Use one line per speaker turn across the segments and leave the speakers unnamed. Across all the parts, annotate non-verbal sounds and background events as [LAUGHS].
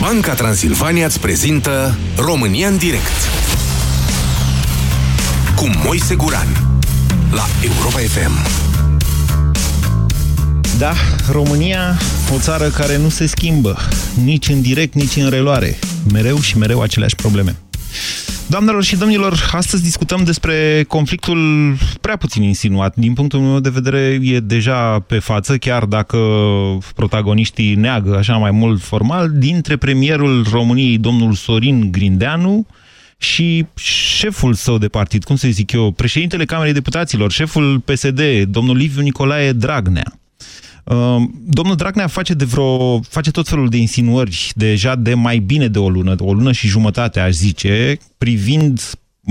Banca Transilvania îți prezintă România în direct cu Moise Guran la Europa FM.
Da, România, o țară care nu se schimbă, nici în direct, nici în reloare. Mereu și mereu aceleași probleme. Doamnelor și domnilor, astăzi discutăm despre conflictul prea puțin insinuat. Din punctul meu de vedere e deja pe față, chiar dacă protagoniștii neagă așa mai mult formal, dintre premierul României, domnul Sorin Grindeanu, și șeful său de partid, cum să zic eu, președintele Camerei Deputaților, șeful PSD, domnul Liviu Nicolae Dragnea. Ehm, domnul Dragnea face, de vreo, face tot felul de insinuări deja de mai bine de o lună, o lună și jumătate, aș zice, privind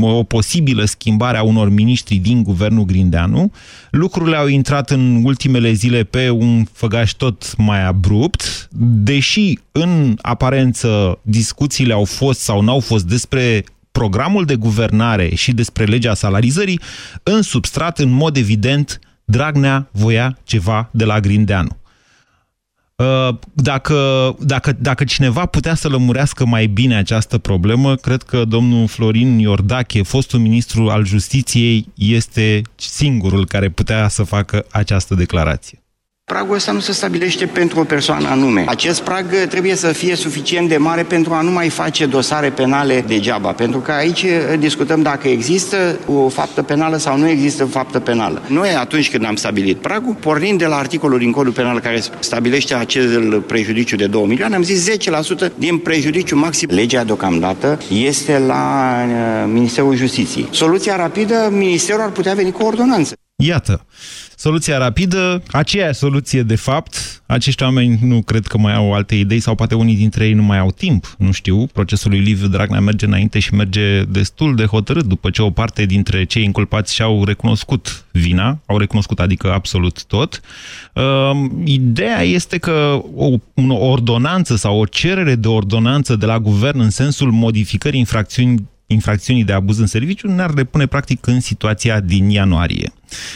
o posibilă schimbare a unor miniștri din guvernul Grindeanu. Lucrurile au intrat în ultimele zile pe un făgaș tot mai abrupt, deși în aparență discuțiile au fost sau n-au fost despre programul de guvernare și despre legea salarizării, în substrat, în mod evident, Dragnea voia ceva de la Grindeanu. Uh, dacă, dacă, dacă cineva putea să lămurească mai bine această problemă, cred că domnul Florin Iordache, fostul ministru al justiției, este singurul care putea să facă această declarație.
Pragul ăsta nu se stabilește pentru o persoană anume. Acest prag trebuie să fie suficient de mare pentru a nu mai face dosare penale degeaba, pentru că aici discutăm dacă există o faptă penală sau nu există o faptă penală. Noi atunci când am stabilit pragul, pornind de la articolul din codul penal care stabilește acel prejudiciu de 2 milioane, am zis 10% din prejudiciu maxim. Legea deocamdată este la Ministerul Justiției. Soluția rapidă, Ministerul ar putea veni cu ordonanță.
Iată, Soluția rapidă, aceeași soluție de fapt, acești oameni nu cred că mai au alte idei sau poate unii dintre ei nu mai au timp, nu știu, procesul lui Liviu Dragnea merge înainte și merge destul de hotărât după ce o parte dintre cei inculpați și-au recunoscut vina, au recunoscut adică absolut tot. Uh, ideea este că o, o ordonanță sau o cerere de ordonanță de la guvern în sensul modificării infracțiuni infracțiunii de abuz în serviciu ne-ar depune practic în situația din ianuarie.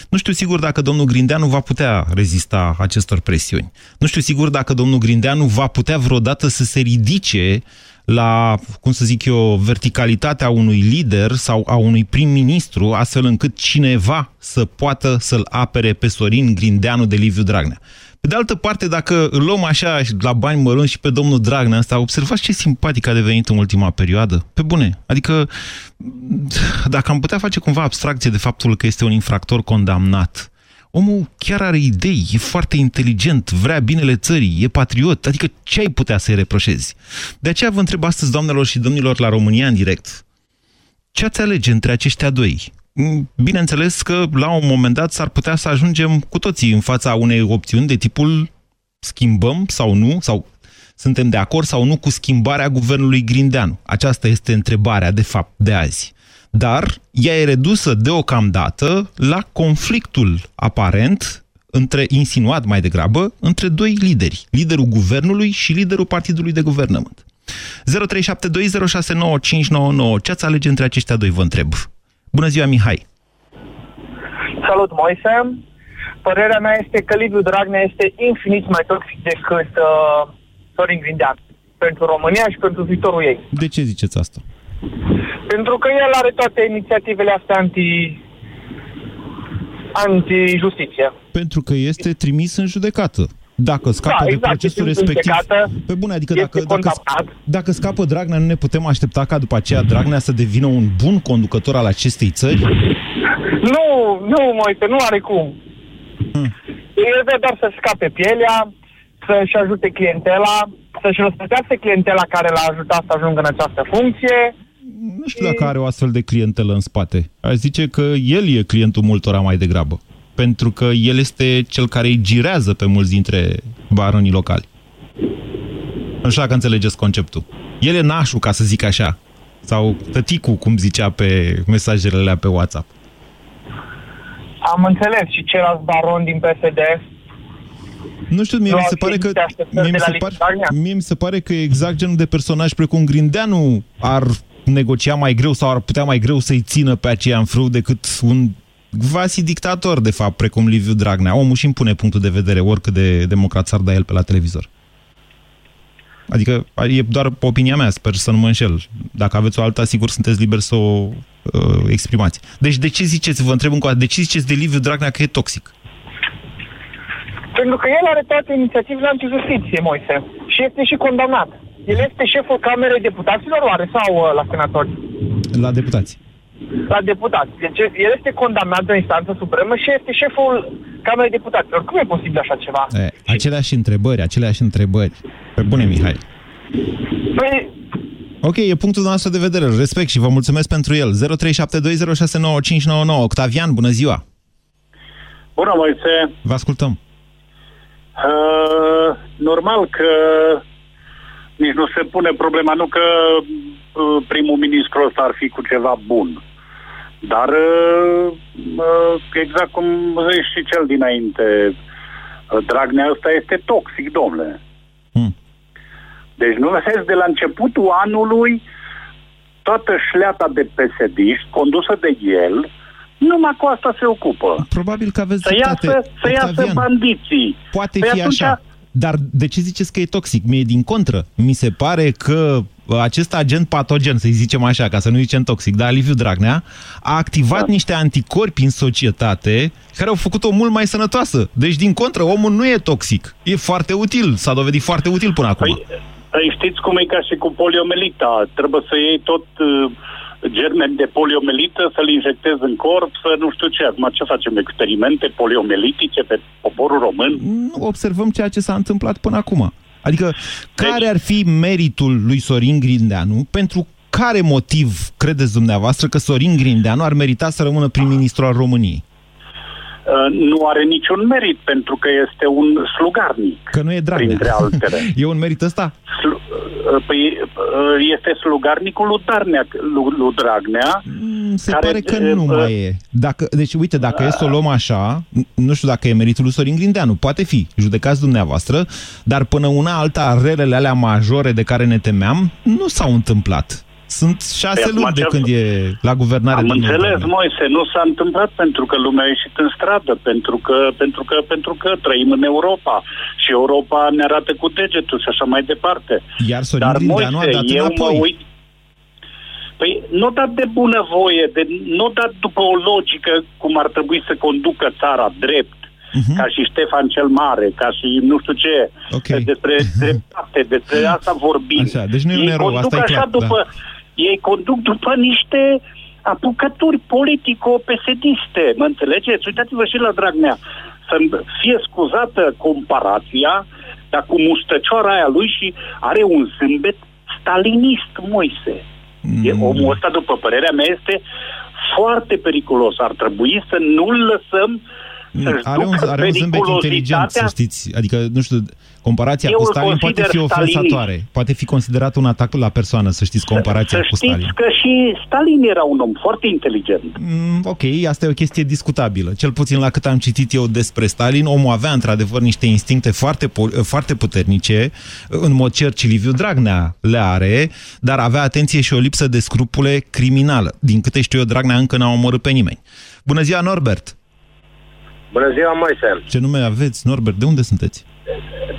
Nu știu sigur dacă domnul Grindeanu va putea rezista acestor presiuni. Nu știu sigur dacă domnul Grindeanu va putea vreodată să se ridice la, cum să zic eu, verticalitatea unui lider sau a unui prim-ministru, astfel încât cineva să poată să-l apere pe Sorin Grindeanu de Liviu Dragnea. Pe de altă parte, dacă îl luăm așa la bani mărunți și pe domnul Dragnea asta, observați ce simpatic a devenit în ultima perioadă? Pe bune. Adică, dacă am putea face cumva abstracție de faptul că este un infractor condamnat, omul chiar are idei, e foarte inteligent, vrea binele țării, e patriot, adică ce ai putea să-i reproșezi? De aceea vă întreb astăzi, doamnelor și domnilor, la România în direct, ce ați alege între aceștia doi? Mm, bineînțeles că la un moment dat s-ar putea să ajungem cu toții în fața unei opțiuni de tipul schimbăm sau nu, sau suntem de acord sau nu cu schimbarea guvernului Grindeanu. Aceasta este întrebarea, de fapt, de azi. Dar ea e redusă deocamdată la conflictul aparent între, insinuat mai degrabă, între doi lideri, liderul guvernului și liderul partidului de guvernământ. 0372069599. Ce ați alege între aceștia doi, vă întreb? Bună ziua, Mihai!
Salut, Moise! Părerea mea este că Liviu Dragnea este infinit mai toxic decât uh, Sorin Grindean pentru România și pentru viitorul ei.
De ce ziceți asta?
Pentru că el are toate inițiativele astea anti anti-justiție.
Pentru că este trimis în judecată. Dacă scapă
da,
de
exact,
procesul respectiv... Pe bune, adică dacă, dacă, dacă scapă Dragnea, nu ne putem aștepta ca după aceea Dragnea să devină un bun conducător al acestei țări?
Nu, nu, Moise, nu are cum. Hmm. El vrea doar să scape pielea, să-și ajute clientela, să-și răspătească clientela care l-a ajutat să ajungă în această funcție.
Nu știu dacă are o astfel de clientelă în spate. Aș zice că el e clientul multora mai degrabă pentru că el este cel care îi girează pe mulți dintre baronii locali. Așa că înțelegeți conceptul. El e nașul, ca să zic așa. Sau tăticul, cum zicea pe mesajele alea pe WhatsApp.
Am înțeles. Și celălalt baron din PSD
nu știu, mie mi se pare că mie mi se, pare, mie mi se pare că e exact genul de personaj precum Grindeanu ar negocia mai greu sau ar putea mai greu să-i țină pe aceea în frâu decât un quasi dictator, de fapt, precum Liviu Dragnea. Omul și impune punctul de vedere, oricât de democrat s-ar da el pe la televizor. Adică e doar opinia mea, sper să nu mă înșel. Dacă aveți o alta, sigur sunteți liber să o uh, exprimați. Deci de ce ziceți, vă întreb încă o dată, de ce ziceți de Liviu Dragnea că e toxic?
Pentru că el are toate inițiativele antijustiție, Moise. Și este și condamnat. El este șeful Camerei Deputaților, oare, sau uh, la senatori?
La deputați.
La deputați. Deci el este condamnat de o instanță supremă și este șeful Camerei Deputaților. Cum e posibil așa ceva?
E, aceleași întrebări, aceleași întrebări. Pe bune, Mihai.
Păi,
Ok, e punctul nostru de vedere, îl respect și vă mulțumesc pentru el. 0372069599. Octavian, bună ziua!
Bună, Moise!
Vă ascultăm.
Uh, normal că nici nu se pune problema, nu că uh, primul ministru ăsta ar fi cu ceva bun. Dar uh, uh, exact cum zici și cel dinainte, uh, Dragnea ăsta este toxic, domnule.
Hmm.
Deci nu vezi de la începutul anului toată șleata de psd condusă de el, numai cu asta se ocupă.
Probabil că aveți
Să
dreptate,
iasă, să iasă
Octavian.
bandiții.
Poate
Păi
fi
atunci-
așa. Dar de ce ziceți că e toxic? Mie din contră. Mi se pare că uh, acest agent patogen, să-i zicem așa, ca să nu zicem toxic, dar Liviu Dragnea, a activat
Da.
niște anticorpi în societate care au făcut-o mult mai sănătoasă. Deci, din contră, omul nu e toxic. E foarte util. S-a dovedit foarte util până acum.
Păi, păi știți cum e ca și cu poliomelita. Trebuie să iei tot uh, germen de poliomelită, să-l injectezi în corp, să nu știu ce. Acum ce facem? Experimente poliomelitice pe poporul român?
nu observăm ceea ce s-a întâmplat până acum. Adică,
Deci-
care ar fi meritul lui Sorin Grindeanu? Pentru care motiv credeți dumneavoastră că Sorin Grindeanu ar merita să rămână prim-ministru al României?
Uh, nu are niciun merit pentru că este un slugarnic.
Că nu e Dragnea.
Printre [LAUGHS] altele.
e un merit ăsta?
Slu- uh, păi, uh, este slugarnicul lui, Darnea, lui, lui Dragnea.
Mm, Se
Care,
pare că
e,
nu
bă-
mai e. Dacă, deci, uite, dacă e să o luăm așa, n- nu știu dacă e meritul lui Sorin Grindeanu. Poate fi, judecați dumneavoastră, dar până una alta, relele alea majore de care ne temeam, nu s-au întâmplat. Sunt șase
Păi, acum
luni de
ce-
când e la guvernare.
Am
domnul
înțeles,
Dragnea.
Moise, nu s-a întâmplat pentru că lumea a ieșit în stradă, pentru că, pentru că, pentru că trăim în Europa și Europa ne arată cu degetul și așa mai departe.
Iar Sorin
Dar,
Grindeanu a
Moise,
dat
eu
înapoi.
mă uit... Păi nu dat de bunăvoie, de, nu dat după o logică cum ar trebui să conducă țara drept,
Mhm.
ca și Ștefan cel Mare, ca și nu știu ce,
Ok.
despre [LAUGHS] dreptate, despre asta vorbim.
Așa, deci nu e un
ei
erou,
conduc
asta e
așa
clar, da.
După, Ei conduc după niște apucături politico-pesediste, mă înțelegeți? Uitați-vă și la Dragnea. Să fie scuzată comparația, dar cu mustăcioara aia lui și are un zâmbet stalinist, Moise. E,
Mm.
omul ăsta, după părerea mea, este foarte periculos. Ar trebui să nu-l lăsăm să-și
Are un,
ducă
are un zâmbet inteligent, să
periculozitatea
știți. Adică, nu știu, comparația
Eu
cu
îl
Stalin poate
consider
fi ofensatoare. Poate fi considerat un atac la persoană, să știți, comparația
Să
cu
știți
Stalin.
că și Stalin era un om foarte inteligent.
Mm, ok, asta e o chestie discutabilă. Cel puțin la cât am citit eu despre Stalin, omul avea într-adevăr niște instincte foarte, po- foarte puternice, în mod cert și Liviu Dragnea le are, dar avea atenție și o lipsă de scrupule criminală. Din câte știu eu, Dragnea încă n-a omorât pe nimeni. Bună ziua, Norbert!
Bună ziua, Moise,
Ce nume aveți, Norbert? De unde sunteți?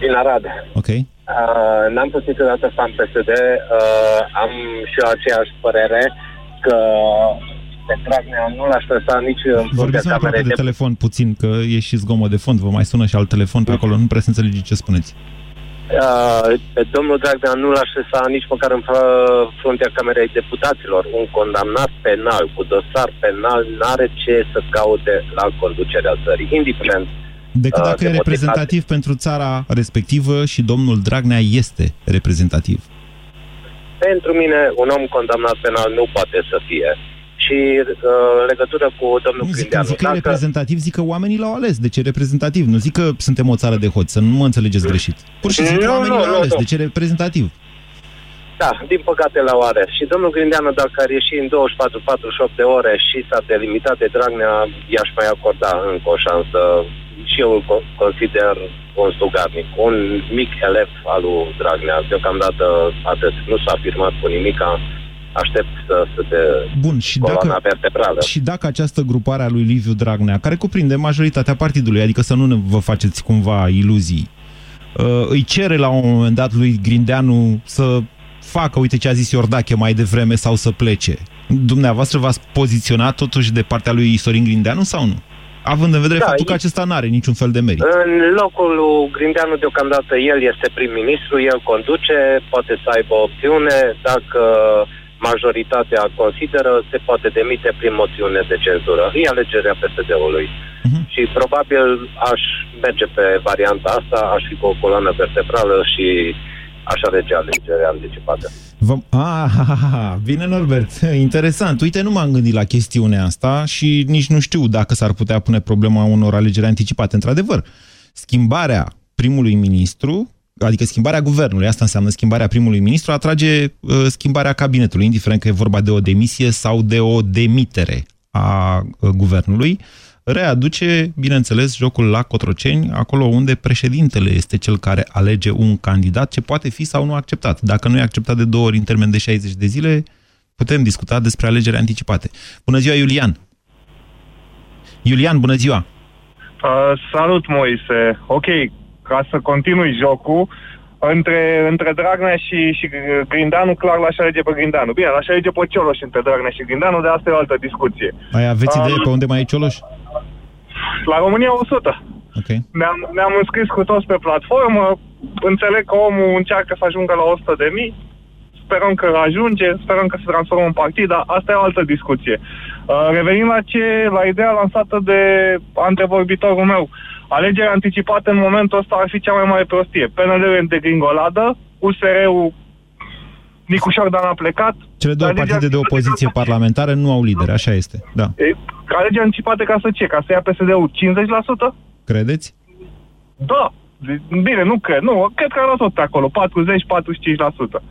din Arad.
Ok.
Uh, n-am fost niciodată fan PSD, uh, am și eu aceeași părere că pe Dragnea nu l-aș lăsa nici în fruntea
Vorbiți mai aproape
Camerei
de
de...
telefon puțin, că e și zgomot de fond. Vă mai sună și alt telefon pe acolo. Nu prea să înțelegi ce spuneți.
Uh, pe domnul Dragnea nu l-aș lăsa nici măcar în fr- fruntea Camerei Deputaților. Un condamnat penal, cu dosar penal, n-are ce să caute la conducerea țării, indiferent
Decât
Uh,
dacă
de
e reprezentativ pentru țara respectivă și domnul Dragnea este reprezentativ.
Pentru mine, un om condamnat penal nu poate să fie. Și uh, în legătură cu domnul
Nu zic,
Grindeanu,
zic că e reprezentativ, zic că oamenii l-au ales. De ce reprezentativ? Nu zic că suntem o țară de hoți, să nu mă înțelegeți greșit. Pur și simplu
Nu,
oamenii
nu,
l-au
nu,
ales.
nu.
De ce reprezentativ?
Da, din păcate la oare. Și domnul Grindeanu, dacă ar ieși în 24-48 de ore și s-a delimitat de Dragnea, i-aș mai acorda încă o șansă. Și eu îl co- consider un slugarnic, un mic elev al lui Dragnea. Deocamdată atât. Nu s-a afirmat cu nimica. Aștept să se de
Bun, și
coloana
dacă,
vertebrală.
și dacă această grupare a lui Liviu Dragnea, care cuprinde majoritatea partidului, adică să nu ne vă faceți cumva iluzii, uh, îi cere la un moment dat lui Grindeanu să facă, uite ce a zis Iordache mai devreme, sau să plece. Dumneavoastră v-ați poziționat totuși de partea lui Sorin Grindeanu sau nu? Având în vedere da, faptul că acesta nu are niciun fel de merit.
În locul lui Grindeanu, deocamdată, el este prim-ministru, el conduce, poate să aibă opțiune. Dacă majoritatea consideră, se poate demite prin moțiune de cenzură. E alegerea PSD-ului. Uh-huh. Și probabil aș merge pe varianta asta, aș fi cu o coloană vertebrală și aș alege alegerea anticipată.
V- ah, bine Norbert, interesant. Uite, nu m-am gândit la chestiunea asta și nici nu știu dacă s-ar putea pune problema unor alegeri anticipate. Într-adevăr, schimbarea primului ministru, adică schimbarea guvernului, asta înseamnă schimbarea primului ministru, atrage uh, schimbarea cabinetului, indiferent că e vorba de o demisie sau de o demitere a uh, guvernului readuce, bineînțeles, jocul la Cotroceni, acolo unde președintele este cel care alege un candidat ce poate fi sau nu acceptat. Dacă nu e acceptat de două ori în termen de 60 de zile, putem discuta despre alegeri anticipate. Bună ziua, Iulian! Iulian, bună ziua!
Uh, salut, Moise! Ok, ca să continui jocul, între, între Dragnea și, și Grindanu, clar l-aș alege pe Grindanu. Bine, l-aș alege pe Cioloș între Dragnea și Grindanu, de asta e o altă discuție.
Mai aveți idee um, pe unde mai e Cioloș?
La România 100.
Okay.
Ne-am, ne-am înscris cu toți pe platformă, înțeleg că omul încearcă să ajungă la 100 de mii, sperăm că ajunge, sperăm că se transformă în partid, dar asta e o altă discuție. Uh, revenind la ce, la ideea lansată de antevorbitorul meu, alegerea anticipată în momentul ăsta ar fi cea mai mare prostie. PNL-ul e de gringoladă, USR-ul Nicușor Dan a plecat.
Cele două partide de opoziție parlamentară nu au lideri, așa este. Da.
E, alegeri anticipate ca să ce? Ca să ia PSD-ul 50%?
Credeți?
Da. Bine, nu cred. Nu, cred că ar tot pe acolo, 40-45%.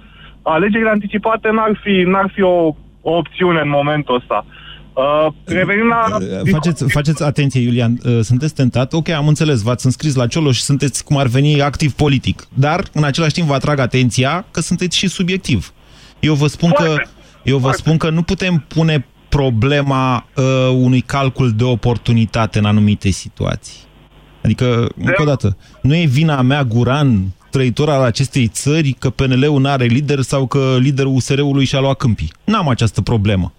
Alegerile anticipate n-ar fi, n-ar fi o, o opțiune în momentul ăsta. Uh, revenind la...
Uh, faceți, faceți atenție, Iulian, uh, sunteți tentat, ok, am înțeles, v-ați înscris la Cioloș și sunteți cum ar veni activ politic, dar în același timp vă atrag atenția că sunteți și subiectiv. Eu vă spun că, eu vă spun că nu putem pune problema uh, unui calcul de oportunitate în anumite situații. Adică, încă o dată, nu e vina mea, Guran, trăitor al acestei țări, că PNL-ul nu are lider sau că liderul USR-ului și-a luat câmpii. N-am această problemă.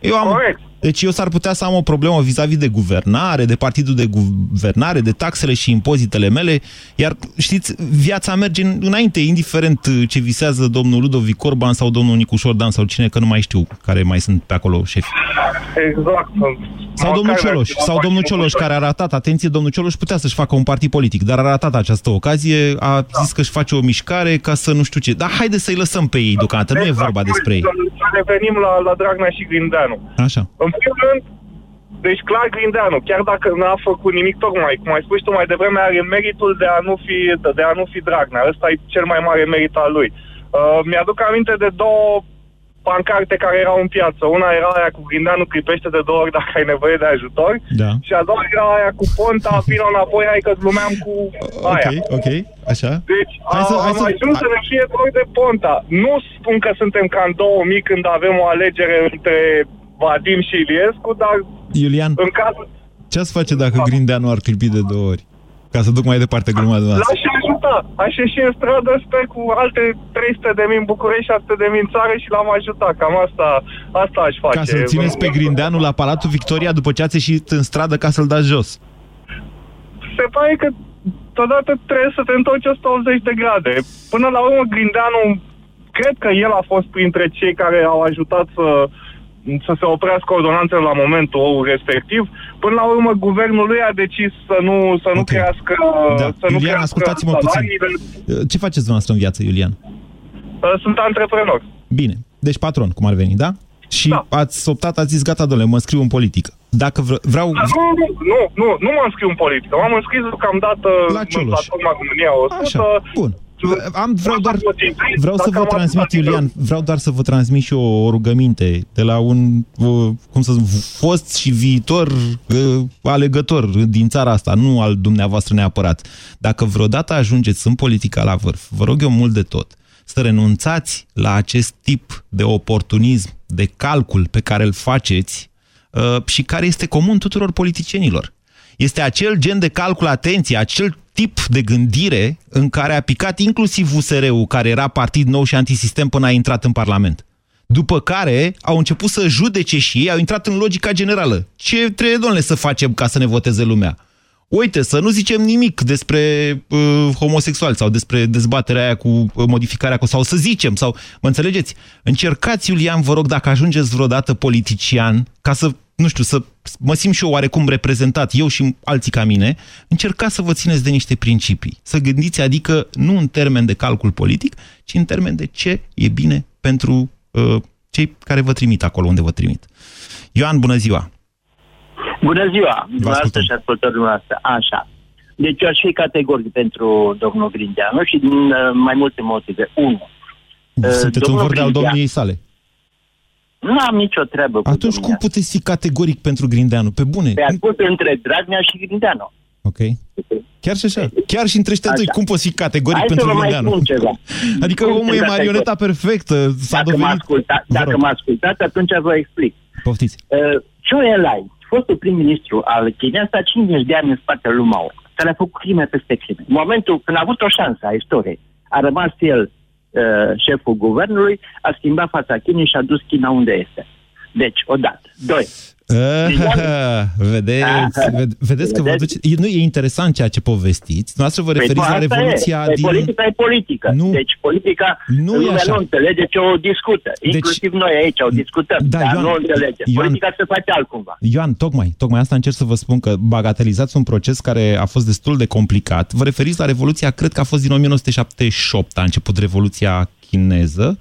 Eu am, Corect. Deci eu s-ar putea să am o problemă vis-a-vis -vis de guvernare, de partidul de guvernare, de taxele și impozitele mele, iar știți, viața merge înainte, indiferent ce visează domnul Ludovic Orban sau domnul Nicușor Dan sau cine, că nu mai știu care mai sunt pe acolo șefi.
Exact.
Sau domnul Cioloș, sau domnul Cioloș, care a ratat, atenție, domnul Cioloș putea să-și facă un partid politic, dar a ratat această ocazie, a zis că își face o mișcare ca să nu știu ce. Dar haide să-i lăsăm pe ei deocamdată, nu e exact. vorba despre ei.
Să revenim la, la Dragnea și Grindeanu.
Așa.
În primul rând, deci clar Grindeanu, chiar dacă n-a făcut nimic tocmai, cum ai spus tu mai devreme, are meritul de a nu fi, de a nu fi Dragnea. Ăsta e cel mai mare merit al lui. Uh, mi-aduc aminte de două pancarte care erau în piață. Una era aia cu Grindeanu clipește de două ori dacă ai nevoie de ajutor
da.
și a doua era aia cu Ponta, vină înapoi, hai că glumeam cu aia.
Ok, ok, așa.
Deci hai să, hai am să... ajuns să ne fie dor de Ponta. Nu spun că suntem ca în 2000 când avem o alegere între Vadim și Iliescu, dar
Iulian,
în cazul...
ce ați face dacă Grindeanu ar clipi de două ori? Ca să duc mai departe gluma dumneavoastră.
L-aș ajuta. Aș ieși în stradă, sper, cu alte 300 de mii în București, 600 de mii în țară și l-am ajutat. Cam asta, asta aș face.
Ca să-l țineți pe Grindeanu la Palatul Victoria după ce ați ieșit în stradă ca să-l dați jos.
Se pare că totodată trebuie să te întorci 180 de grade. Până la urmă, Grindeanu, cred că el a fost printre cei care au ajutat să să se oprească ordonanțele la momentul respectiv. Până la urmă, guvernul lui a decis să nu, să nu okay. crească
da.
să
Iulian, nu crească ascultați-mă puțin. Ce faceți dumneavoastră în viață, Iulian?
Uh, sunt antreprenor.
Bine. Deci patron, cum ar veni, da? Și da. ați optat, ați zis, gata, domnule, mă scriu în politică. Dacă vre vreau...
Da, nu, nu, nu, nu mă înscriu în politică. M-am înscris deocamdată
la Cioloș. în
platforma România 100.
Așa, bun. Am, vreau doar, vreau să vă transmit, Iulian, vreau doar să vă transmit și o rugăminte de la un, cum să zic, fost și viitor uh, alegător din țara asta, nu al dumneavoastră neapărat. Dacă vreodată ajungeți în politica la vârf, vă rog eu mult de tot, să renunțați la acest tip de oportunism, de calcul pe care îl faceți uh, și care este comun tuturor politicienilor. Este acel gen de calcul, atenție, acel tip de gândire în care a picat inclusiv USR-ul, care era partid nou și antisistem până a intrat în Parlament. După care au început să judece și ei, au intrat în logica generală. Ce trebuie, domnule, să facem ca să ne voteze lumea? Uite, să nu zicem nimic despre uh, homosexuali sau despre dezbaterea aia cu uh, modificarea cu sau să zicem sau mă înțelegeți? Încercați Iulian, vă rog, dacă ajungeți vreodată politician, ca să nu știu, să mă simt și eu oarecum reprezentat, eu și alții ca mine, încercați să vă țineți de niște principii. Să gândiți, adică nu în termen de calcul politic, ci în termen de ce e bine pentru uh, cei care vă trimit acolo unde vă trimit. Ioan, bună ziua!
Bună ziua, dumneavoastră și ascultării dumneavoastră. Așa. Deci eu aș fi categoric pentru domnul Grindeanu și din uh, mai multe motive. Unu.
Sunteți un vârd al domniei sale.
Nu am nicio treabă cu
Atunci cum puteți fi categoric pentru Grindeanu? Pe bune?
Pe acum între Dragnea și Grindeanu.
Ok. Chiar și așa. Chiar și între ăștia doi, cum poți fi categoric
Hai
pentru
să vă mai
Grindeanu?
spun ceva. [LAUGHS]
Adică
Cum
omul
sunt
e
categoric?
marioneta perfectă. S-a
Dacă
dovedit...
mă asculta,
Vă
dacă
rog.
mă ascultați, atunci vă explic.
Poftiți.
Uh, Zhou Enlai, fostul prim-ministru al Chinei, a stat 50 de ani în spatele lui Mao, care a făcut crime peste crime. În momentul când a avut o șansă a istoriei, a rămas el uh, șeful guvernului, a schimbat fața Chinei și a dus China unde este. Deci, odată. Doi.
Ah, vedeți, [LAUGHS] ved- vedeți că vă
Vedeți?
duce... Nu, e interesant ceea ce povestiți. Noastră vă
Păi,
referiți la
asta
Revoluția
e.
din...
Păi, Politica e politică.
Nu.
Deci politica
Nu e
lumea
așa.
nu înțelege ce o discută.
Deci-
Inclusiv noi aici o discutăm,
Da,
dar
Ioan-
nu o înțelege.
Ioan-
Politica se face altcumva.
Ioan, tocmai, tocmai asta încerc să vă spun că bagatelizați un proces care a fost destul de complicat. Vă referiți la Revoluția, cred că a fost din 1978, a început Revoluția chineză,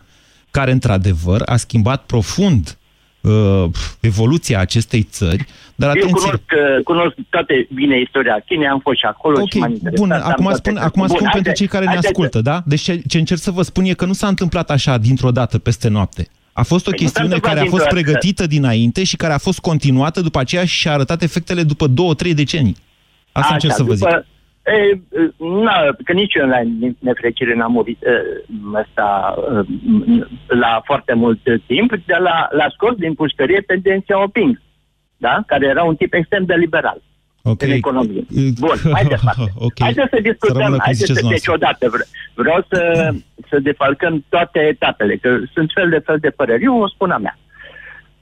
care într-adevăr a schimbat profund uh, evoluția acestei țări, dar
Eu
atenție...
cunosc, uh, cunosc toate bine istoria Chinei, am fost și acolo
Ok,
și m-am interesat.
bun,
am
acum
toate
spun,
astea.
acum
Bun,
spun
haide-
pentru cei care ne
haide să-
ascultă, da? Deci ce, ce încerc să vă spun e că nu s-a întâmplat așa dintr-o dată peste noapte. A fost o
Păi nu s-a
chestiune
întâmplat
care a fost
dintr-o dată.
pregătită dinainte și care a fost continuată după aceea și a arătat efectele după două, trei decenii. Asta
Așa,
încerc să vă zic.
După- E, na, că nici eu la nefericire n-am murit e, ăsta, e, la foarte mult timp, dar la, la scos din pușcărie pe Deng Xiaoping, da? care era un tip extrem de liberal
Ok.
în economie. Bun, mai [LAUGHS] departe.
Ok.
Haideți să
Să
discutăm,
rămână cum
haideți
ziceți
să, deci odată vre- vreau să, să defalcăm toate etapele, că sunt fel de fel de păreri. Eu o spun a mea.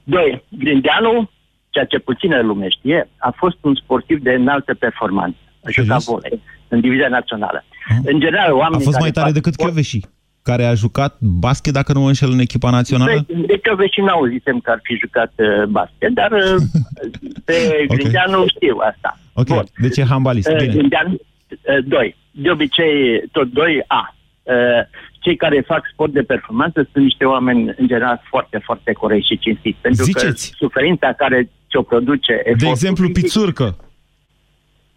Doi, Grindeanu, ceea ce puțină lume știe, a fost un sportiv de înaltă performanță. A jucat
Serios?
volei în divizia națională.
Ah.
În general,
A
oamenii
fost
care
mai tare
fac
decât
sport-
Chioveși, care a jucat basket, dacă nu mă înșel, în echipa națională?
Păi, De Chioveși n-auzisem că ar fi jucat uh, basket, dar uh, [LAUGHS] pe
Ok.
Grindeanu știu asta.
Ok,
Bun.
deci e handbalist.
Uh,
Bine.
Gândeam, uh, doi. De obicei, tot doi, A. Uh, Cei care fac sport de performanță sunt niște oameni, în general, foarte, foarte corecți și cinstiți. Pentru
Ziceți.
că suferința care ți-o produce
De
efortul
exemplu,
fizic,
Pițurcă.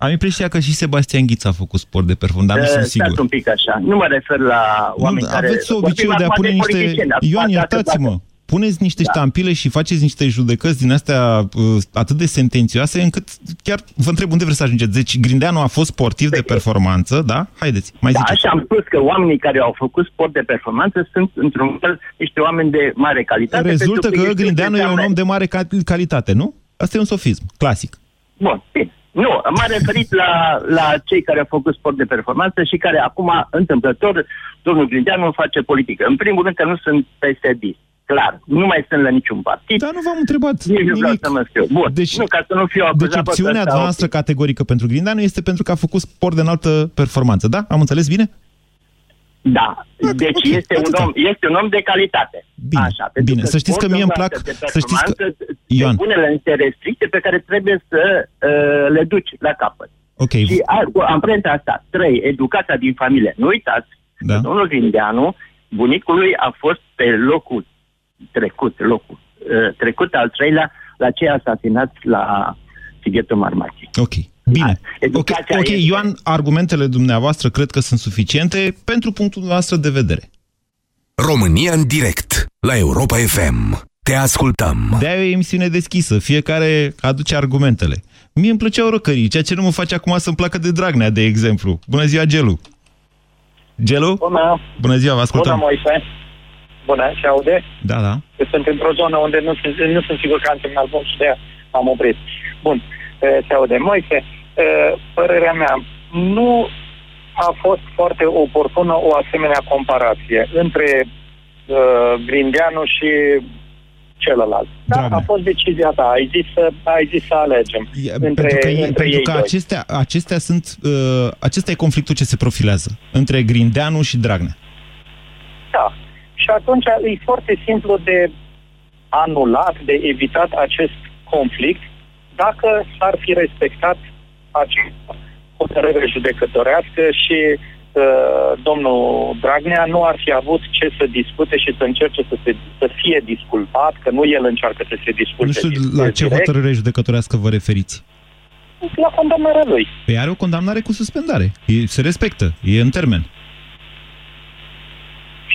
Am impresia că și Sebastian Ghiț a făcut sport de performanță, dar nu
uh,
sunt
stați
sigur.
un pic așa. Nu mă refer la oameni
Nu,
care...
aveți
vorbim
obiceiul de a
acum
pune niște...
politicieni.
Ioan,
Dacă-
iertați-mă.
dacă-
Puneți niște
Da.
ștampile și faceți niște judecăți din astea uh, atât de sentențioase încât chiar vă întreb unde vreți să ajungeți. Deci Grindeanu a fost sportiv de performanță, da? Haideți, mai
Da,
ziceți.
și am spus că oamenii care au făcut sport de performanță sunt, într-un fel, niște oameni de mare calitate.
Rezultă
pentru
că
este
Grindeanu e un
înseamnă-
om de mare ca- calitate, nu? Asta e un sofism, clasic.
Bun, bine. Nu, m-am referit la, la cei care au făcut sport de performanță și care acum, întâmplător, domnul Grindeanu face politică. În primul rând că nu sunt PSD. Clar, nu mai sunt la niciun partid.
Dar nu v-am întrebat
Nici nu vreau
nimic.
să mă scriu. Bun,
Deci-
nu, ca să nu fiu acuzat
Decepțiunea
pe ăsta,
noastră
ok.
categorică pentru Grindeanu este pentru că a făcut sport de înaltă performanță, da? Am înțeles bine?
Da,
Ok,
deci
ok,
este, un
atâta.
om, este un om de calitate.
Bine,
Așa, pentru
bine.
că
Să știți că mie îmi plac-
sportul ăsta de
să știți că-
performanță
Ioan.
te pune la niște restricții pe care trebuie să uh, le duci la capăt.
Ok.
Și a, cu amprenta asta, trei, educația din familie. Nu uitați,
Da.
că domnul Grindeanu, bunicul lui a fost pe locul trecut, locul uh, trecut al treilea, la cei asasinați la Sighetul Marmației.
Ok. Bine.
Da.
Ok,
Educația
ok,
este-
Ioan, argumentele dumneavoastră cred că sunt suficiente pentru punctul nostru de vedere.
România în direct la Europa FM. Te ascultăm.
de e o emisiune deschisă, fiecare aduce argumentele. Mie îmi plăceau răcării, ceea ce nu mă face acum să-mi placă de Dragnea, de exemplu. Bună ziua, Gelu! Gelu?
Bună,
Bună ziua, vă
bună
ascultăm.
Moise. Bună, se aude?
Da, da.
Eu sunt într-o zonă unde nu sunt, nu sunt sigur că am semnal bun și de aia am oprit. Bun, e, se aude. Moise, uh, părerea mea, nu a fost foarte oportună o asemenea comparație între uh, Grindeanu și celălalt. Da,
Dragnea.
a fost decizia ta. Ai zis să, ai zis să alegem
E,
între,
pentru că, e,
între
pentru
ei
că
doi.
acestea, acestea sunt, uh, acesta e conflictul ce se profilează între Grindeanu și Dragnea.
Da. Și atunci e foarte simplu de anulat, de evitat acest conflict dacă s-ar fi respectat această hotărâre judecătorească și uh, domnul Dragnea nu ar fi avut ce să discute și să încerce să, se, să fie disculpat, că nu el încearcă să se disculte.
Nu știu
direct,
la ce hotărâre judecătorească vă referiți.
La condamnarea lui.
Păi are o condamnare cu suspendare. E, se respectă. E în termen.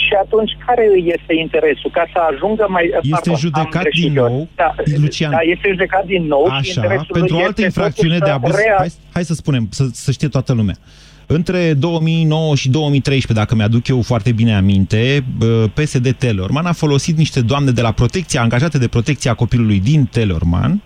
Și atunci care îi este interesul? Ca să ajungă mai...
Este
am
judecat
greșit
din
eu.
nou,
Da,
Lucian.
da, este judecat din nou și
Așa,
interesul
pentru
lui
o altă
este
infracțiune
totuși
de
să
abuz,
rea-
hai, hai să spunem, să, să știe toată lumea. Între 2009 și 2013, dacă mi-aduc eu foarte bine aminte, bă, PSD Telorman a folosit niște doamne de la protecția, angajate de protecția copilului din Telorman,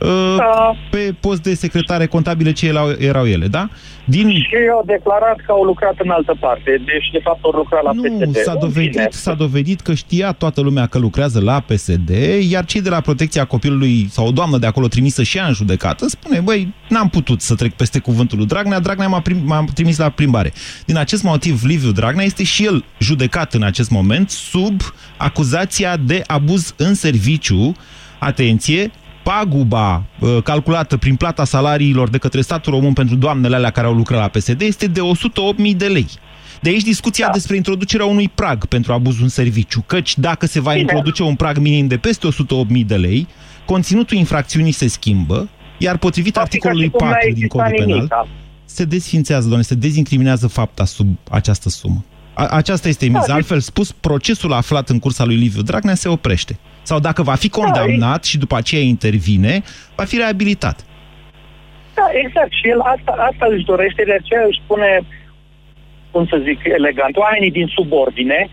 uh,
Da.
pe post de secretare contabile ce erau, erau ele, da? Din
Și au declarat că au lucrat în altă parte, deci de fapt au lucrat la
nu,
PSD.
s-a
În
dovedit,
fine.
s-a dovedit că știa toată lumea că lucrează la PSD, iar cei de la protecția copilului sau o doamnă de acolo trimisă și ea în judecată spune, băi, n-am putut să trec peste cuvântul lui Dragnea, Dragnea m-a, prim, m-a trimis la plimbare. Din acest motiv, Liviu Dragnea este și el judecat în acest moment sub acuzația de abuz în serviciu, atenție, paguba uh, calculată prin plata salariilor de către statul român pentru doamnele alea care au lucrat la PSD este de 108.000 de lei. De aici discuția da. despre introducerea unui prag pentru abuzul în serviciu, căci dacă se va
Bine.
introduce un prag minim de peste 108.000 de lei, conținutul infracțiunii se schimbă, iar potrivit
Va fi ca
articolului
și cum n-a
4 din
existat
codul
nimic,
penal,
da.
se desfințează, doamne, se dezincriminează fapta sub această sumă. A, aceasta este miza.
Da,
Altfel spus, procesul aflat în cursa lui Liviu Dragnea se oprește. Sau dacă va fi condamnat și după aceea intervine, va fi reabilitat.
Da, exact. Și el asta, asta își dorește, de aceea își pune, cum să zic elegant, oamenii din subordine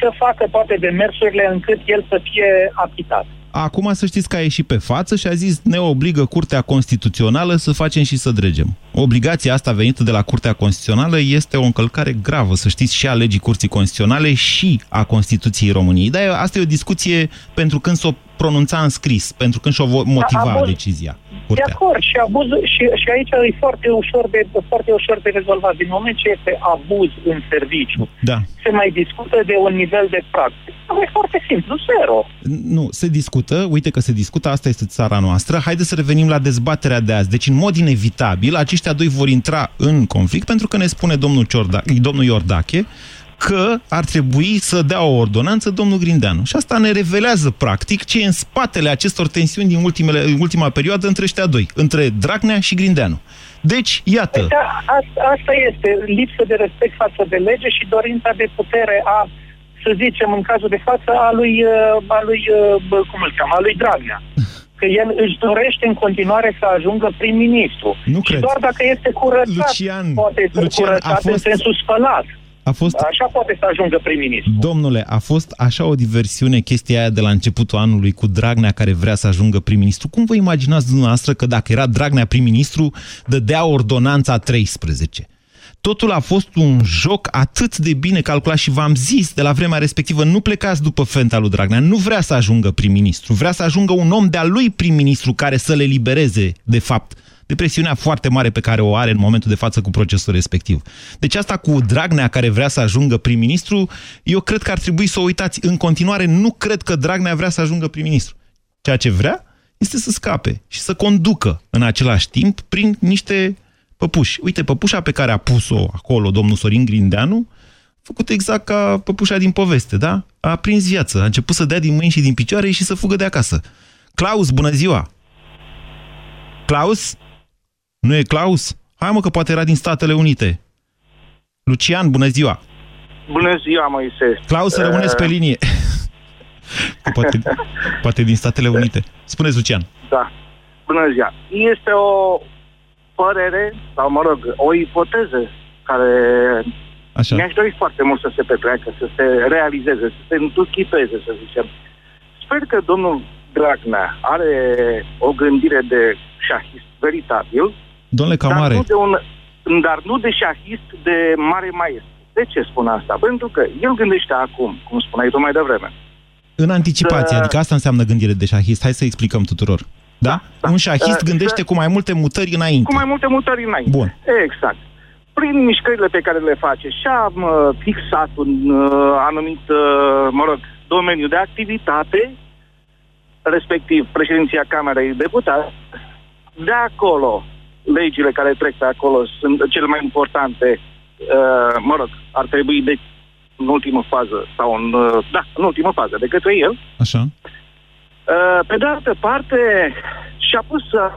să facă toate demersurile încât el să fie achitat.
Acum să știți că a ieșit pe față și a zis ne obligă Curtea Constituțională să facem și să dregem. Obligația asta venită de la Curtea Constituțională este o încălcare gravă, să știți, și a legii Curții Constituționale și a Constituției României. Dar asta e o discuție pentru când s-o pronunța în scris, pentru când și-o vo- motiva
abuz-
decizia.
De
Curtea.
acord, și abuz, și, și aici e foarte ușor de, foarte ușor de rezolvat. Din moment ce este abuz în serviciu,
Da.
se mai discută de un nivel de practic. E foarte simplu, zero.
Nu, se discută, uite că se discută, asta este țara noastră. Haideți să revenim la dezbaterea de azi. Deci, în mod inevitabil, aceștia doi vor intra în conflict pentru că ne spune domnul, Ciorda, domnul Iordache că ar trebui să dea o ordonanță domnul Grindeanu. Și asta ne revelează, practic, ce e în spatele acestor tensiuni din ultimele, ultima perioadă între ăștia doi, între Dragnea și Grindeanu. Deci, iată,
Da, asta, asta este lipsă de respect față de lege și dorința de putere a, să zicem, în cazul de față, a lui, uh, a lui uh, bă, cum îl cheamă, a lui Dragnea. [LAUGHS] Că el își dorește în continuare să ajungă prim-ministru.
Nu
și
cred.
doar dacă este curățat,
Lucian,
poate să
Lucian, a
curățat în
fost-
sensul spălat.
a fost
Așa poate să ajungă prim-ministru.
Domnule, a fost așa o diversiune chestia aia de la începutul anului cu Dragnea care vrea să ajungă prim-ministru. Cum vă imaginați dumneavoastră că dacă era Dragnea prim-ministru, dădea ordonanța 13? Totul a fost un joc atât de bine calculat și v-am zis de la vremea respectivă, nu plecați după fenta lui Dragnea, nu vrea să ajungă prim-ministru, vrea să ajungă un om de-a lui prim-ministru care să le libereze, de fapt, de presiunea foarte mare pe care o are în momentul de față cu procesul respectiv. Deci asta cu Dragnea care vrea să ajungă prim-ministru, eu cred că ar trebui să o uitați. În continuare, nu cred că Dragnea vrea să ajungă prim-ministru. Ceea ce vrea este să scape și să conducă în același timp prin niște păpuși. Uite, păpușa pe care a pus-o acolo domnul Sorin Grindeanu, a făcut exact ca păpușa din poveste, da? A prins viață, a început să dea din mâini și din picioare și să fugă de acasă. Claus, bună ziua! Claus? Nu e Claus? Hai mă că poate era din Statele Unite. Lucian, bună ziua!
Bună ziua, Moise.
Claus, să rămâneți pe linie. [LAUGHS] Că poate, poate din Statele Unite. Spuneți, Lucian.
Da. Bună ziua. Este o părere, sau mă rog, o ipoteză care
Așa.
mi-aș dori foarte mult să se petreacă, să se realizeze, să se întuchipeze, să zicem. Sper că domnul Dragnea are o gândire de șahist veritabil
Domnule
dar
Camare,
nu, de un, dar nu de șahist de mare maestru. De ce spun asta? Pentru că el gândește acum, cum spuneai tu mai devreme.
în anticipație,
să-
adică asta înseamnă gândire de șahist. Hai să explicăm tuturor. Da?
da.
Un șahist
Uh,
gândește
să-
cu mai multe mutări înainte.
Cu mai multe mutări înainte.
Bun.
Exact. Prin mișcările pe care le face și-a mă, fixat un uh, anumit, uh, mă rog, domeniu de activitate, respectiv președinția Camerei Deputați. De acolo, legile care trec pe acolo sunt cele mai importante, uh, mă rog, ar trebui de în ultimă fază, sau în, uh, da, în ultimă fază, de către el.
Așa?
Uh, Pe de altă parte, și-a pus să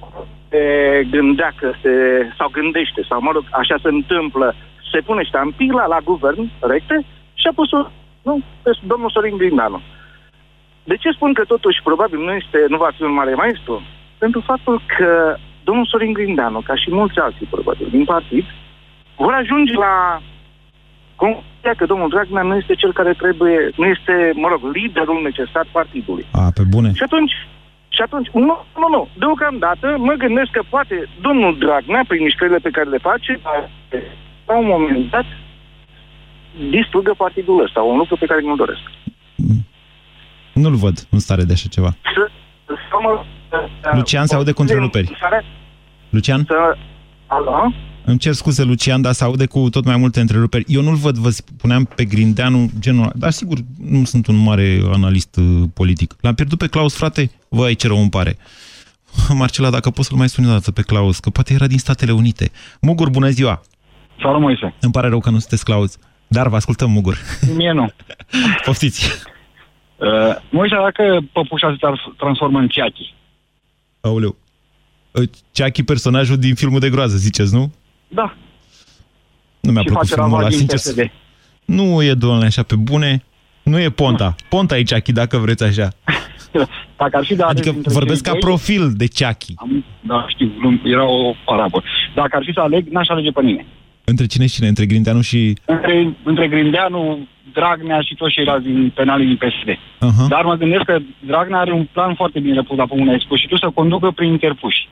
se gândea că se, sau gândește, sau mă rog, așa se întâmplă, se pune ștampila la guvern recte și a pus-o, nu, pe domnul Sorin Grindanu. De ce spun că totuși probabil nu, este, nu va fi un mare maestru? Pentru faptul că domnul Sorin Grindanu, ca și mulți alții probabil din partid, vor ajunge la concluzia că domnul Dragnea nu este cel care trebuie, nu este, mă rog, liderul necesar partidului.
A, pe bune.
Și atunci, și atunci, nu, nu, nu, deocamdată mă gândesc că poate domnul Dragnea, prin mișcările pe care le face, la un moment dat, distrugă partidul ăsta, un lucru pe care nu-l doresc.
Nu-l văd în stare de așa ceva.
Să, să mă,
Lucian se aude cu întreruperi. Lucian?
Să, alo?
Îmi cer scuze, Lucian, dar se aude cu tot mai multe întreruperi. Eu nu-l văd, vă spuneam, pe Grindeanu genul ăla. Dar sigur, nu sunt un mare analist uh, politic. L-am pierdut pe Claus, frate? Vai, ce rău îmi pare. [LAUGHS] Marcela, dacă poți să-l mai suni o dată pe Claus, că poate era din Statele Unite. Mugur, bună ziua!
Salut, Moise.
Îmi pare rău că nu sunteți Claus. Dar vă ascultăm, Mugur. [LAUGHS]
Mie nu. [LAUGHS]
Poftiți!
Uh, Moise, dacă păpușa se tra- transformă în ceachi,
Aoleu. Chucky, personajul din filmul de groază, ziceți, nu?
Da,
Nu mi-a
și
plăcut
face
filmul ăla,
ravat din
sincer.
PSD.
Nu e, domnule, așa pe bune. Nu e Ponta. Ponta e Chucky, dacă vreți așa. [LAUGHS]
Dacă ar fi de ales
Adică
dintre
vorbesc
cei
ca
doi,
profil de Chucky.
Am, da, știu, glum- era o parabă. Dacă ar fi să aleg, n-aș alege pe nimeni.
Între cine și cine? Între Grindeanu și...
Între, între Grindeanu, Dragnea și toți ceilalți din penalii din PSD.
Aha.
Dar mă gândesc că Dragnea are un plan foarte bine pus la pământ, ai spus și tu, să conducă prin interpuși.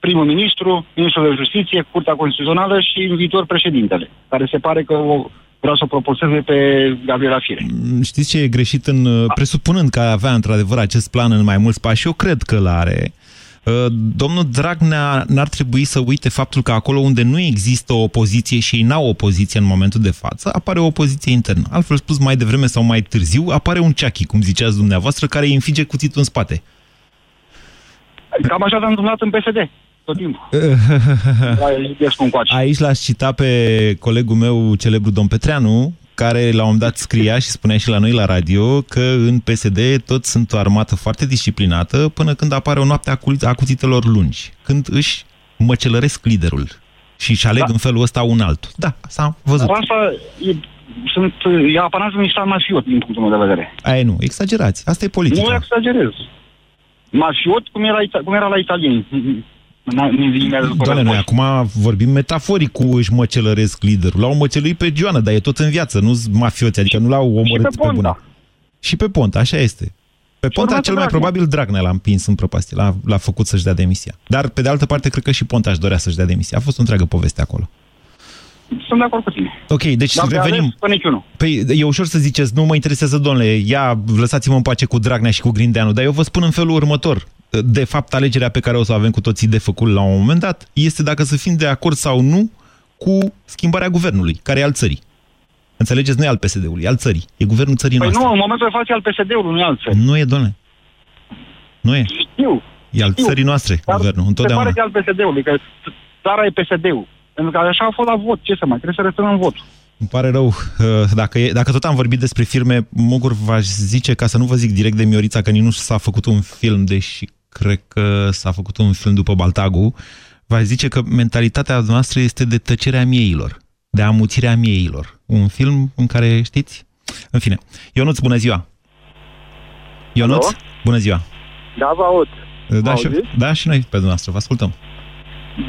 Primul ministru, ministrul de justiție, Curtea Constituțională și în viitor președintele, care se pare că o, vreau să o propulseze pe Gabriela Fire.
Mm, Știți ce e greșit în... uh, Presupunând că avea într-adevăr acest plan în mai mulți pași, eu cred că l-are. Uh, Domnul Dragnea n-ar trebui să uite faptul că acolo unde nu există o opoziție și ei n-au opoziție în momentul de față, apare o opoziție internă. Altfel spus, mai devreme sau mai târziu, apare un ceachi, cum ziceați dumneavoastră, care îi înfige cuțitul în spate.
Cam așa s-a întâmplat în PSD, tot timpul. [LAUGHS] La Iliescu încoace.
Aici l-aș cita pe colegul meu, celebru domn Petreanu, care la un moment dat scria și spunea și la noi la radio că în PSD toți sunt o armată foarte disciplinată până când apare o noapte a cu- a cuțitelor lungi, când își măcelăresc liderul și își aleg
Da.
în felul ăsta un altul. Da, s-a văzut.
Dar asta e, sunt, e apanajul unui stat mafiot, din punctul meu de vedere.
Aia nu, exagerați. Asta e
Nu
politica.
exagerez. Mafiot cum era, ita- cum era la italieni. În- în zilele după
Doamne, noi
război.
acum vorbim metaforic cu își măcelăresc liderul. L-au măceluit pe Joana, dar e tot în viață, nu mafioți, adică nu l-au omorât
pe
pe,
Ponta.
bune. Și pe Ponta, așa este. Pe Ponta
urmează
cel mai
Dragnea.
probabil Dragnea l-a împins în prăpastie, l-a, l-a făcut să-și dea demisia. Dar, pe de altă parte, cred că și Ponta își dorea să-și dea demisia. A fost o întreagă poveste acolo.
Sunt de acord cu tine.
Ok, deci
Dar de
revenim.
ales pe niciunul.
Păi e ușor să ziceți, nu mă interesează, domnule, ia, lăsați-mă în pace cu Dragnea și cu Grindeanu, dar eu vă spun în felul următor. De fapt, alegerea pe care o să o avem cu toții de făcut la un moment dat este dacă să fim de acord sau nu cu schimbarea guvernului, care e al țării. Înțelegeți? Nu e al PSD-ului, e al țării. E guvernul țării
Păi
noastre.
nu, în momentul de față e al PSD-ului, nu e al țării.
Nu e, domnule. Nu e.
Știu.
E al
Știu.
țării noastre,
Dar
guvernul,
Se
întotdeauna.
pare că e al PSD-ului, că țara e PSD-ul. Pentru că așa a fost la vot. Ce să mai? Trebuie să restrângem votul.
Îmi pare rău. uh, Dacă, e, dacă tot am vorbit despre firme, Mugur v-aș zice, ca să nu vă zic direct de Miorița, că nici nu s-a făcut un film, deși cred că s-a făcut un film după Baltagu, v-aș zice că mentalitatea noastră este de tăcerea mieilor, de amuțirea mieilor. Un film în care, știți? În fine. Ionuț, bună ziua! Ionuț,
Alo?
bună ziua!
Da, vă aud.
Da
Mă
și,
auziți?
da, și noi pe dumneavoastră, vă ascultăm.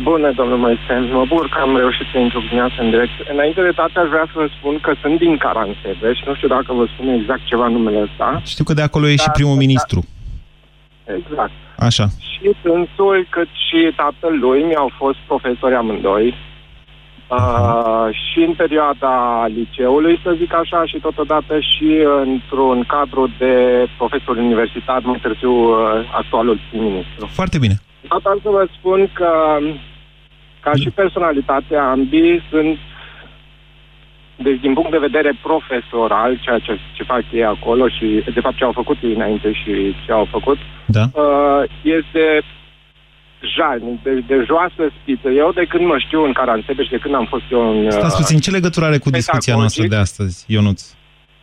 Bună, domnul Moise. Mă bucur că am reușit să intru dimineața în direct. Înainte de toate, aș vrea să vă spun că sunt din Caransebe și nu știu dacă vă spune exact ceva numele ăsta.
Știu că de acolo e și
Da,
primul
da.
ministru.
exact.
Așa.
Și dânsul, cât și tatăl lui mi-au fost profesori amândoi. Uh, și în perioada liceului, să zic așa, și totodată și într-un cadru de profesor universitar, mai târziu uh, actualul prim-ministru.
Foarte bine.
Asta să vă spun că, ca și personalitatea ambii, sunt deci, din punct de vedere profesoral, ceea ce, ce fac ei acolo și, de fapt, ce au făcut ei înainte și ce au făcut,
da.
uh, este jalnic, de, de joasă spiță. Eu, de când mă știu în Caransebeș și de când am fost eu în... Uh,
Stați puțin, ce legătură are cu discuția noastră de astăzi, Ionuț?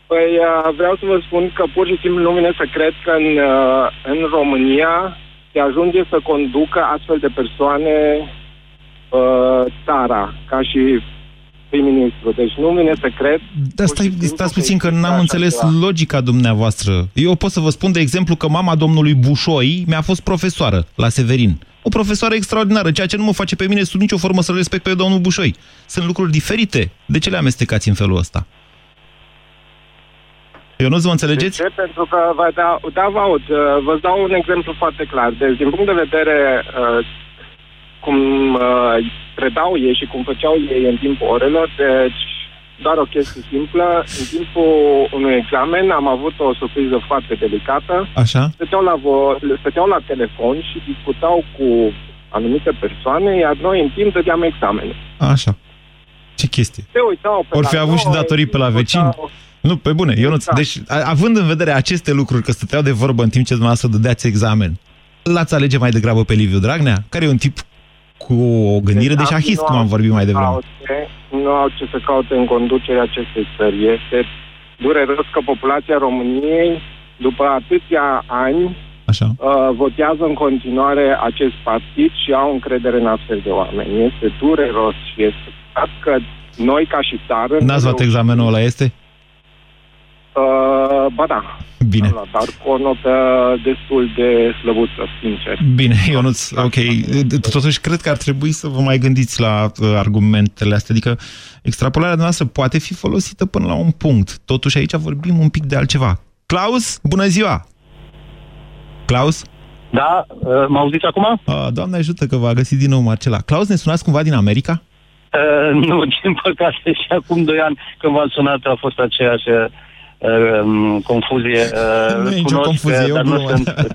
Păi uh, vreau să vă spun că pur și simplu nu vine să cred că în, uh, în România se ajunge să conducă astfel de persoane uh, țara, ca și prim-ministru. Deci nu vine să cred...
Dar stai, stați puțin că n-am înțeles ceva. logica dumneavoastră. Eu pot să vă spun, de exemplu, că mama domnului Bușoi mi-a fost profesoară la Severin. O profesoară extraordinară, ceea ce nu mă face pe mine sub nicio formă să-l respect pe domnul Bușoi. Sunt lucruri diferite. De ce le amestecați în felul ăsta? Eu nu vă înțelegeți?
De ce? Pentru că, vă da, da, vă aud. Vă dau un exemplu foarte clar. Deci, din punct de vedere uh, cum uh, predau ei și cum făceau ei în timpul orelor, deci doar o chestie simplă. În timpul unui examen am avut o surpriză foarte delicată.
Așa?
Stăteau la, vo- stăteau la telefon și discutau cu anumite persoane, iar noi în timp dădeam examenul.
Așa. Ce chestie?
Se uitau pe
Ori fi avut și datorii pe la vecini? Nu, pe bune, Ionuț, exact. deci având în vedere aceste lucruri, că stăteau de vorbă în timp ce dumneavoastră dădeați examen, l-ați alege mai degrabă pe Liviu Dragnea, care e un tip cu o gândire deci, de șahist, cum am vorbit mai devreme.
Caute, nu au ce să caute în conducerea acestei țări. Este dureros că populația României, după atâția ani,
Așa.
Uh, votează în continuare acest partid și au încredere în astfel de oameni. Este dureros și este că noi, ca și țară...
N-ați luat examenul ăla, este?
Uh, ba da.
Bine.
Am luat, dar cu o notă destul de slăbuță, sincer.
Bine, Ionuț, ok. Totuși, cred că ar trebui să vă mai gândiți la uh, argumentele astea. Adică, extrapolarea noastră poate fi folosită până la un punct. Totuși, aici vorbim un pic de altceva. Claus, bună ziua! Claus?
Da, uh, mă auziți acum?
Uh, Doamne ajută că v-a găsit din nou Marcela. Claus, ne sunați cumva din America?
Uh, nu, [LAUGHS] din păcate și acum doi ani când v-am sunat a fost aceeași uh, uh, confuzie. Uh,
nu e nicio confuzie, dar nu sunt, uh,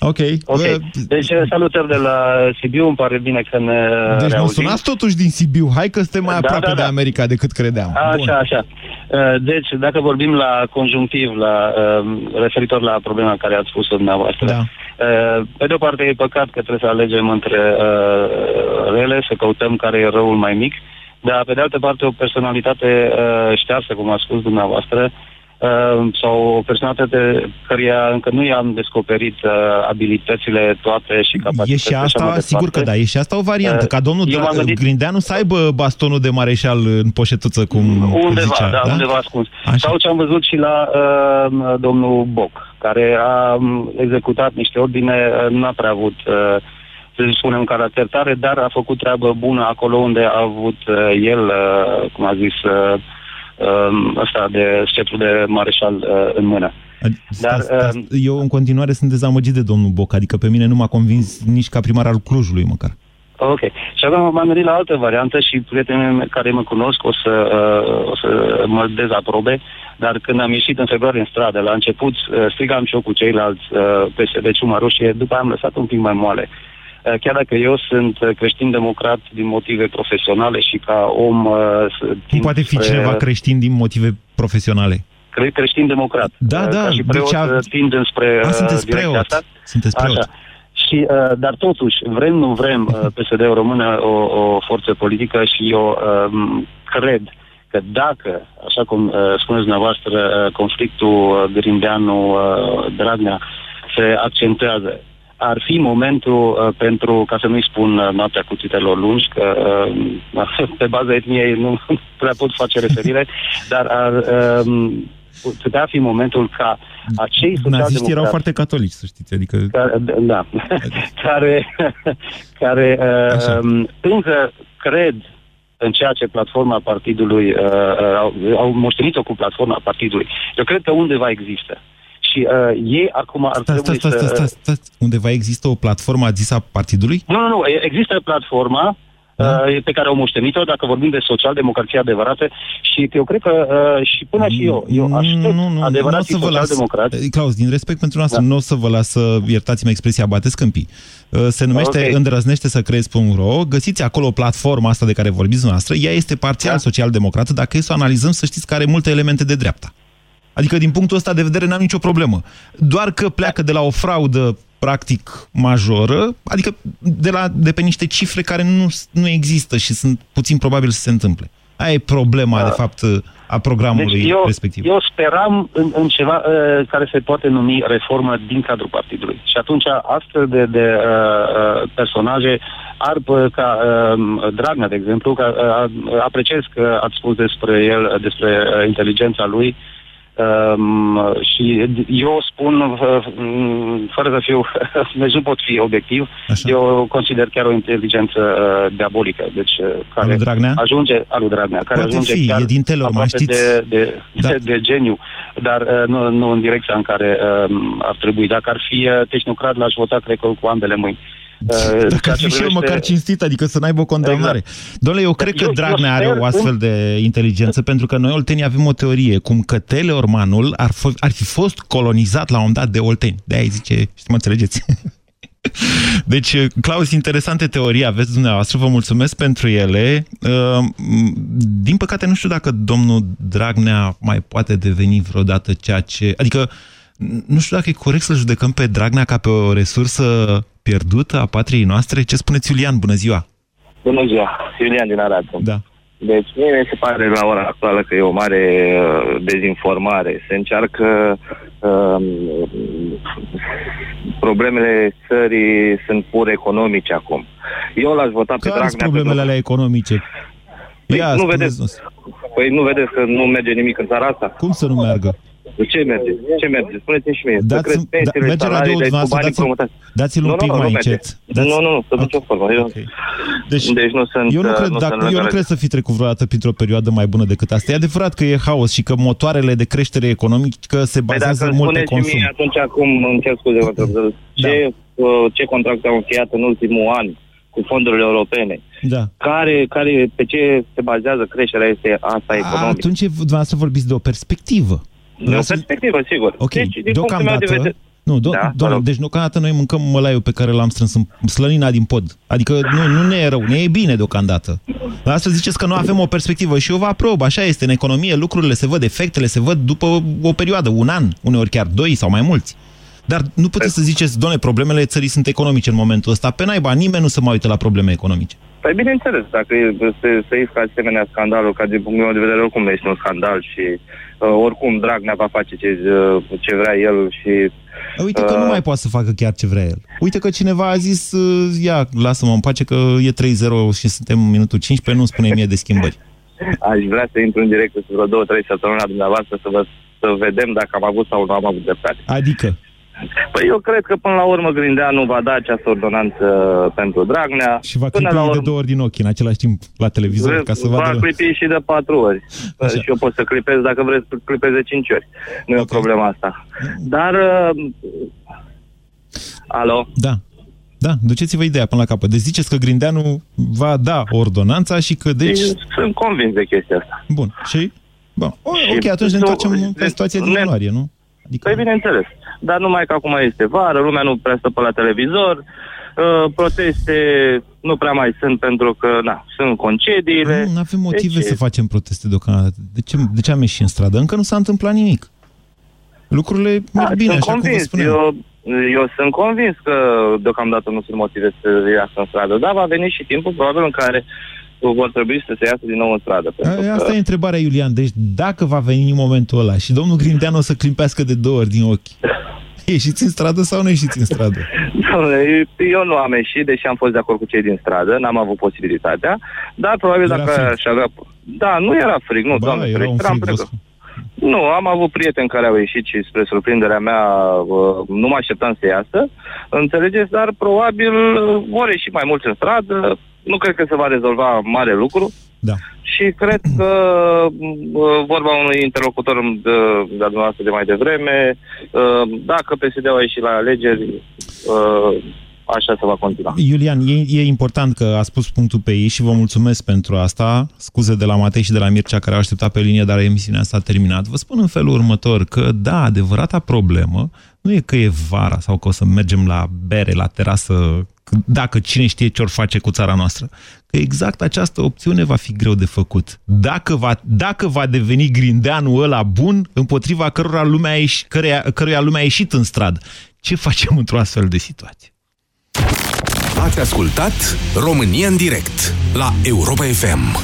[LAUGHS] Ok.
okay. Deci salutări de la Sibiu, îmi pare bine că ne
Deci ne sunați totuși din Sibiu, hai că suntem mai da, aproape da, da. de America decât credeam.
Așa, Bun. așa. Deci, dacă vorbim la conjunctiv, la referitor la problema care ați spus-o dumneavoastră,
da.
pe de o parte e păcat că trebuie să alegem între rele, să căutăm care e răul mai mic, dar pe de altă parte o personalitate uh, ștearsă, cum a spus dumneavoastră, uh, sau o personalitate căreia încă nu i-am descoperit uh, abilitățile toate și capacitățile.
E și asta, sigur că da, e și asta o variantă, uh, ca domnul gândit... Grindeanu să aibă bastonul de mareșal în poșetuță, cum
undeva,
zicea.
Da, da, undeva ascuns. Așa. Sau ce am văzut și la uh, domnul Boc, care a um, executat niște ordine, uh, nu a prea avut uh, să spunem, un caracter tare, dar a făcut treabă bună acolo unde a avut uh, el, uh, cum a zis, uh, uh, ăsta de sceptru de mareșal uh, în mână.
Dar, stați, uh, eu în continuare sunt dezamăgit de domnul Boc, adică pe mine nu m-a convins nici ca primar al Clujului măcar.
Ok. Și acum m-am gândit la altă variantă și prietenii care mă cunosc o să, uh, o să mă dezaprobe, dar când am ieșit în februarie în stradă, la început uh, strigam și eu cu ceilalți uh, PSD Ciuma Roșie, după aia am lăsat un pic mai moale. Eh, chiar dacă eu sunt eh, creștin-democrat din motive profesionale și ca om...
Eh, Cum poate fi cineva creștin din motive profesionale?
Cre creștin-democrat.
Da, da.
Ca și preot deci a... tind înspre
a, sunteți preot.
asta.
Sunteți preot. Așa.
Și, uh, dar totuși, vrem, nu vrem, [LAUGHS] uh, PSD-ul rămână o, o forță politică și eu uh, cred că dacă, așa cum uh, spuneți dumneavoastră, uh, conflictul uh, Grindeanu-Dragnea se accentuează ar fi momentul uh, pentru, ca să nu-i spun uh, noaptea cuțitelor lungi, că uh, [LAUGHS] pe baza etniei [LAUGHS] nu prea pot face referire, [LAUGHS] dar ar uh, putea fi momentul ca acei
Naziștii erau foarte catolici, să știți, adică...
Care, da, care, care uh, um, încă cred în ceea ce platforma partidului, uh, uh, au, au moștenit-o cu platforma partidului. Eu cred că undeva există. Și uh, ei acum ar
Stați,
trebui
stați, stai,
să...
stați, stați, stați. Undeva există o platformă a zis a partidului?
Nu, nu, nu, e- există platforma
Da.
uh, pe care au moștenit-o, dacă vorbim de social-democrație adevărată, și eu cred că uh, și până și eu, eu aștept
nu, nu, nu o
adevărații
să vă las,
social-democrați.
Claus, din respect pentru noastră,
Da.
nu o să vă las să, iertați-mă expresia, bateți câmpii. Uh, Se numește
Ok.
îndrăznește să crezi.ro, găsiți acolo platforma asta de care vorbiți noastră, ea este parțial
Da.
social-democrată, dacă e să o analizăm, să știți că are multe elemente de dreapta. Adică, din punctul ăsta de vedere, n-am nicio problemă. Doar că pleacă de la o fraudă practic majoră, adică de, la, de pe niște cifre care nu, nu există și sunt puțin probabil să se întâmple. Aia e problema, de fapt, a programului
Deci eu,
respectiv.
eu speram în, în ceva uh, care se poate numi reformă din cadrul partidului. Și atunci astfel de, de uh, uh, personaje ar, uh, ca uh, Dragnea, de exemplu, că uh, apreciez că ați spus despre el, despre uh, inteligența lui, Um, și eu spun, uh, m, fără să fiu, deci [LAUGHS] nu pot fi obiectiv,
Așa.
eu consider chiar o inteligență uh, diabolică, deci uh, care
lui Dragnea?
ajunge, al lui Dragnea, care
Poate
ajunge
fi,
chiar
e din Teleorman,
aproape
știți?
de, de,
Da.
de, de geniu, dar uh, nu, nu în direcția în care uh, ar trebui. Dacă ar fi uh, tehnocrat, l-aș vota, cred că cu ambele mâini. Uh,
Dacă
ceea
ar fi
ce
și el
privește-
măcar cinstit, adică să n-aibă o condamnare. Exact. Domnule, eu cred că
Eu- eu
Dragnea are
sper
o astfel
cum-
de inteligență, pentru că noi oltenii avem o teorie, cum că Teleormanul ar, f- ar fi fost colonizat la un moment dat de olteni. De-aia zice, știi, mă înțelegeți? [LAUGHS] Deci, Claus, interesante teorii aveți dumneavoastră, vă mulțumesc pentru ele. Uh, Din păcate, nu știu dacă domnul Dragnea mai poate deveni vreodată ceea ce... Adică, nu știu dacă e corect să judecăm pe Dragnea ca pe o resursă pierdută a patriei noastre. Ce spuneți, Iulian? Bună ziua!
Bună ziua, Iulian din Arad. sunt.
Da.
Deci mie mi se pare la ora actuală că e o mare uh, dezinformare. Se încearcă um, problemele țării sunt pur economice acum. Eu l-aș vota pe
Care sunt
Dragnea
problemele
pentru-
alea economice?
Păi,
Ia,
nu
spuneți
vedeți, păi nu vedeți că nu merge nimic în țara asta?
Cum să nu meargă?
Ce merge? Ce merge? Spuneți-mi și mie. să
Dați-
cresc
da-
pensiile,
merge
salariile
radioul
cu
dumneavoastră,
banii
dați-l-
împrumutați.
dați-l un
Nu,
pic
nu, nu,
mai
nu merge.
încet. Dați-
Nu, nu, nu, sub nicio formă. Eu,
Deci,
deci nu sunt...
eu nu
uh,
cred,
nu
dacă,
sunt
eu nu
lângă
cred să fi trecut vreodată printr-o perioadă mai bună decât asta. E adevărat că e haos și că motoarele de creștere economică se
Păi
bazează
dacă
mult pe
spuneți și
consum.
mie atunci acum, îmi cer scuze, vă întreb, ce, uh, ce contract au încheiat în ultimul an cu fondurile europene?
Da.
Care, care, pe ce se bazează creșterea este asta
A,
economică?
atunci dumneavoastră vorbiți de o perspectivă.
De o perspectivă, sigur.
Ok,
Deci, din punctul meu de
deocamdată...
vedere...
Nu, do-
Da,
da,
vă
doamne,
rog.
deci deocamdată noi mâncăm mălaiul pe care l-am strâns în slănina din pod. Adică nu, nu ne e rău, ne e bine deocamdată. Dar astfel ziceți că nu avem o perspectivă și eu vă aprob, așa este, în economie lucrurile se văd, efectele se văd după o perioadă, un an, uneori chiar doi sau mai mulți. Dar nu puteți să ziceți, doamne, problemele țării sunt economice în momentul ăsta. Pe naiba, nimeni nu se mai uită la probleme economice.
Păi bineînțeles, dacă e- se, se iscă asemenea scandalul, ca din punctul meu de vedere oricum nu este un scandal și uh, oricum Dragnea va face ce, uh, ce vrea el și...
Uite că
uh,
nu mai poate să facă chiar ce vrea el. Uite că cineva a zis, uh, ia, lasă-mă în pace că e 3-0 și suntem în minutul 15, nu spune mie de schimbări. [LAUGHS]
Aș vrea să intru în direct cu vreo două, trei săptămâni la dumneavoastră să, vă, să vedem dacă am avut sau nu am avut dreptate.
Adică?
Păi eu cred că până la urmă Grindeanu va da această ordonanță pentru Dragnea.
Și va
până
clipi
la
de două ori din ochi în același timp la televizor ca să
va
vadă...
clipi și de patru ori.
Așa.
Și eu pot să clipez dacă vreți să clipez de cinci ori. Nu e o problemă asta. Dar... Uh, alo?
Da. Da, duceți-vă ideea până la capăt. Deci ziceți că Grindeanu va da ordonanța și că deci...
Sunt convins de chestia asta.
Bun. Și... Bun. O,
Și-
ok, atunci ne
nu-
întoarcem la situația din
ne-
ianuarie, nu?
Păi bineînțeles. Dar numai că acum este vară, lumea nu prea stă pe la televizor, uh, proteste nu prea mai sunt pentru că, na, sunt concediile.
Nu avem motive
Deci,
să facem proteste deocamdată. De ce, de ce am ieșit în stradă? Încă nu s-a întâmplat nimic. Lucrurile merg bine,
sunt
așa cum vă
convins.
spuneam.
Eu, eu sunt convins că deocamdată nu sunt motive să iasă în stradă, dar va veni și timpul probabil în care vor trebui să se iasă din nou în stradă. pentru
A,
că-
Asta e întrebarea, Iulian. Deci dacă va veni momentul ăla și domnul Grindeanu o să climpească de două ori din ochi, [LAUGHS] [LAUGHS] ieșiți în stradă sau nu ieșiți în stradă?
Doamne, Eu nu am ieșit, deși am fost de acord cu cei din stradă, n-am avut posibilitatea, dar probabil
Era
dacă
frig.
aș avea... Da, nu era frig, nu,
Ba,
doamne,
era un
eram
frig, vă
pregătit. Nu, am avut prieteni care au ieșit și spre surprinderea mea uh, nu mă așteptam să iasă, înțelegeți, dar probabil uh, vor ieși mai mulți în stradă, nu cred că se va rezolva mare lucru.
Da.
Și cred că uh, vorba unui interlocutor de, de dumneavoastră de mai devreme, uh, dacă PSD-ul a ieșit la alegeri, uh, așa se va continua.
Iulian, e, e important că a spus punctul pe ei și vă mulțumesc pentru asta. Scuze de la Matei și de la Mircea care au așteptat pe linie, dar emisiunea asta a terminat. Vă spun în felul următor că, da, adevărata problemă nu e că e vara sau că o să mergem la bere, la terasă, dacă cine știe ce or face cu țara noastră. Că exact această opțiune va fi greu de făcut. Dacă va, dacă va deveni grindeanul ăla bun, împotriva cărora lumea a ieșit, căruia, căruia lumea a ieșit în stradă. Ce facem [LAUGHS] într-o astfel de situație?
Ați ascultat România în direct la Europa FM,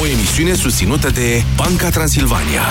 o emisiune susținută de Banca Transilvania.